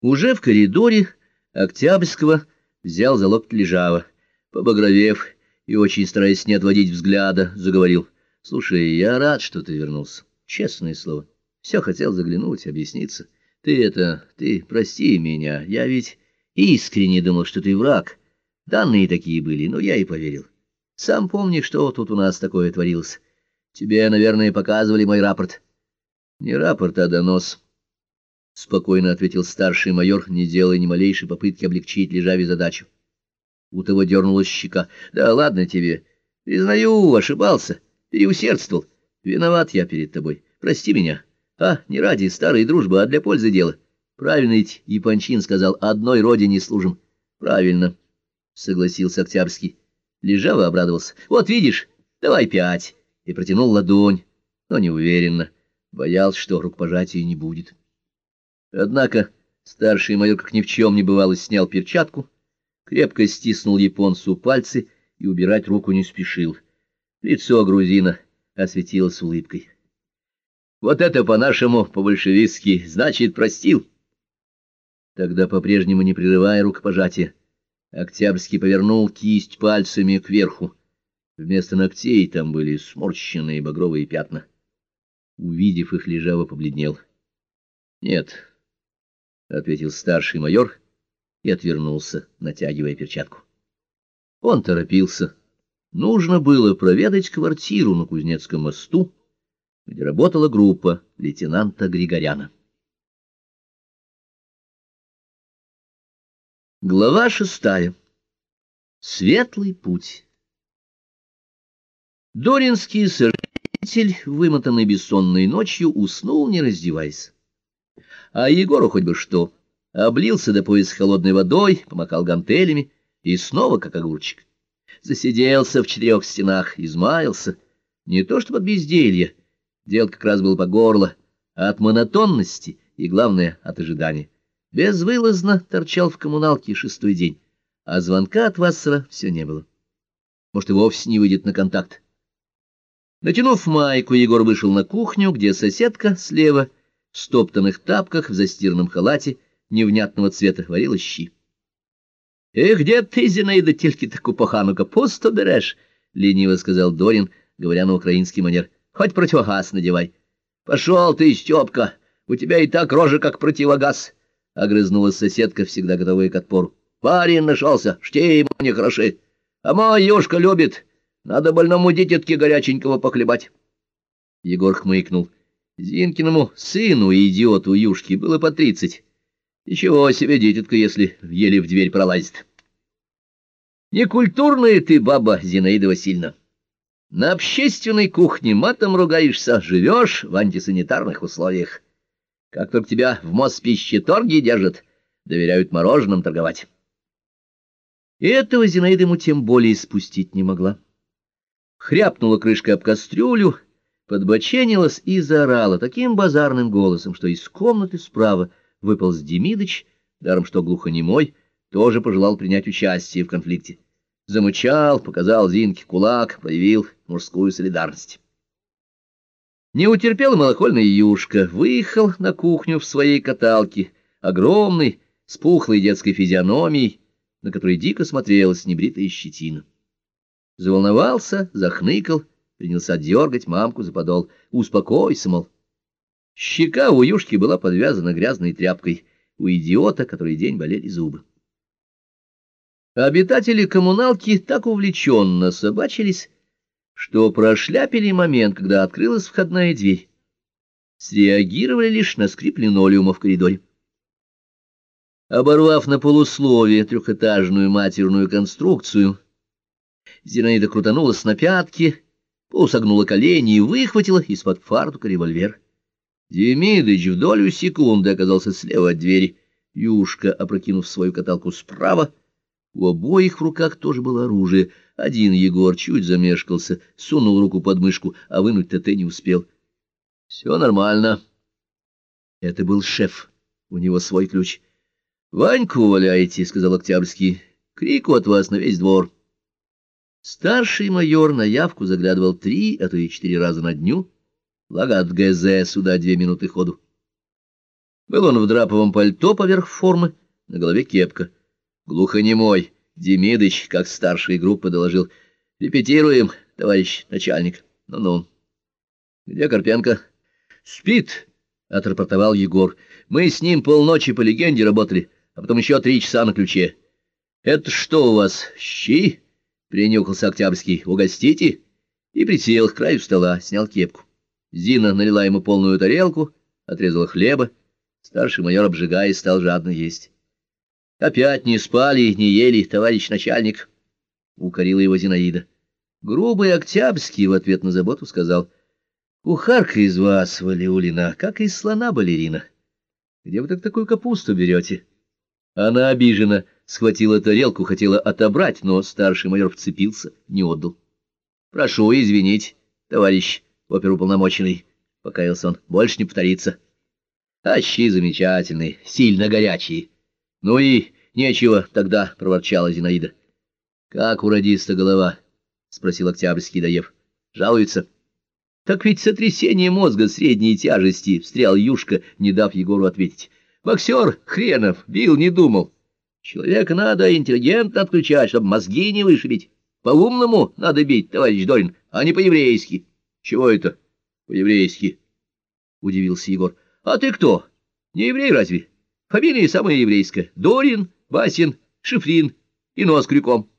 Уже в коридоре Октябрьского взял за локоть Лежава. Побагровев и очень стараясь не отводить взгляда, заговорил. — Слушай, я рад, что ты вернулся. Честное слово. Все хотел заглянуть, объясниться. Ты это... Ты прости меня. Я ведь искренне думал, что ты враг. Данные такие были, но я и поверил. Сам помни, что тут у нас такое творилось. Тебе, наверное, показывали мой рапорт. Не рапорт, а донос. — спокойно ответил старший майор, не делая ни малейшей попытки облегчить лежави задачу. У того дернулась щека. — Да ладно тебе. Признаю, ошибался, переусердствовал. Виноват я перед тобой. Прости меня. А, не ради старой дружбы, а для пользы дела. Правильно ведь Япончин сказал, одной родине служим. Правильно, — согласился Октябрьский. Лежава обрадовался. — Вот видишь, давай пять. И протянул ладонь, но неуверенно. Боялся, что рукопожатия не будет. Однако старший майор, как ни в чем не бывало, снял перчатку, крепко стиснул японцу пальцы и убирать руку не спешил. Лицо грузина осветилось улыбкой. — Вот это по-нашему, по-большевистски, значит, простил. Тогда, по-прежнему не прерывая рукопожатия, Октябрьский повернул кисть пальцами кверху. Вместо ногтей там были сморщенные багровые пятна. Увидев их, Лежава побледнел. — Нет, — ответил старший майор и отвернулся, натягивая перчатку. Он торопился. Нужно было проведать квартиру на Кузнецком мосту, где работала группа лейтенанта Григоряна. Глава шестая. Светлый путь. Доринский сожитель, вымотанный бессонной ночью, уснул, не раздеваясь. А Егору хоть бы что. Облился до пояса холодной водой, помакал гантелями и снова как огурчик. Засиделся в четырех стенах, измаялся. Не то чтобы от безделья, дело как раз было по горло, а от монотонности и, главное, от ожидания. Безвылазно торчал в коммуналке шестой день, а звонка от Вассера все не было. Может, и вовсе не выйдет на контакт. Натянув майку, Егор вышел на кухню, где соседка слева — стоптанных тапках, в застиранном халате, невнятного цвета, варила щи. — Эх, где ты, Зинаида, тільки таку похану капусту берешь? — лениво сказал Дорин, говоря на украинский манер. — Хоть противогаз надевай. — Пошел ты, Степка, у тебя и так рожа, как противогаз, — огрызнулась соседка, всегда готовая к отпору. — Парень нашелся, шти ему не хороши. А мой Ёшка любит, надо больному дитятке горяченького похлебать. Егор хмыкнул. — Зинкиному сыну, идиоту Юшки, было по тридцать. Ничего себе, дитятка, если еле в дверь пролазит. Некультурная ты, баба Зинаида Васильевна. На общественной кухне матом ругаешься, живешь в антисанитарных условиях. Как только тебя в Моспищеторге держат, доверяют мороженым торговать. И этого Зинаида ему тем более спустить не могла. Хряпнула крышкой об кастрюлю, подбоченилась и заорала таким базарным голосом, что из комнаты справа выполз Демидыч, даром что глухонемой, тоже пожелал принять участие в конфликте. Замычал, показал Зинке кулак, проявил мужскую солидарность. Не утерпел малохольный Юшка, выехал на кухню в своей каталке, огромный, с пухлой детской физиономией, на которой дико смотрелась небритая щетина. Заволновался, захныкал, принялся дергать мамку за подол. «Успокойся, мол». Щека у Юшки была подвязана грязной тряпкой. У идиота, который день болели зубы. Обитатели коммуналки так увлеченно собачились, что прошляпили момент, когда открылась входная дверь. Среагировали лишь на скрип линолеума в коридоре. Оборвав на полусловие трехэтажную матерную конструкцию, Зинаида крутанулась на пятки усогнула колени и выхватила из-под фартука револьвер. Демидыч в долю секунды оказался слева от двери. Юшка, опрокинув свою каталку справа, у обоих в руках тоже было оружие. Один Егор чуть замешкался, сунул руку под мышку, а вынуть ТТ не успел. — Все нормально. Это был шеф, у него свой ключ. — Ваньку валяете, — сказал Октябрьский. — Крику от вас на весь двор. — Старший майор на явку заглядывал три, а то и четыре раза на дню, благо от ГЗ сюда две минуты ходу. Был он в драповом пальто поверх формы, на голове кепка. Глухонемой, Демидыч, как старший группы, доложил. «Репетируем, товарищ начальник. Ну-ну». «Где Карпенко?» «Спит», — отрапортовал Егор. «Мы с ним полночи по легенде работали, а потом еще три часа на ключе». «Это что у вас, щи?» — принюхался Октябрьский. «Угостите?» И присел к краю стола, снял кепку. Зина налила ему полную тарелку, отрезала хлеба. Старший майор, обжигая, стал жадно есть. «Опять не спали, не ели, товарищ начальник», — укорила его Зинаида. Грубый Октябрьский в ответ на заботу сказал, «Кухарка из вас, Валиулина, как из слона балерина. Где вы так такую капусту берете?» Она обижена, схватила тарелку, хотела отобрать, но старший майор вцепился, не отдал. «Прошу извинить, товарищ оперуполномоченный», — покаялся он, — «больше не повторится». «А щи замечательные, сильно горячие». «Ну и нечего тогда», — проворчала Зинаида. «Как у радиста голова?» — спросил Октябрьский, доев. «Жалуется». «Так ведь сотрясение мозга средней тяжести», — встрял Юшка, не дав Егору ответить. «Боксер хренов, бил, не думал. Человека надо интеллигентно отключать, чтобы мозги не вышибить. По-умному надо бить, товарищ Дорин, а не по-еврейски». «Чего это по-еврейски?» — удивился Егор. «А ты кто? Не еврей разве?» Фамилия самая еврейская. Дорин, Васин, Шифрин и нос крюком.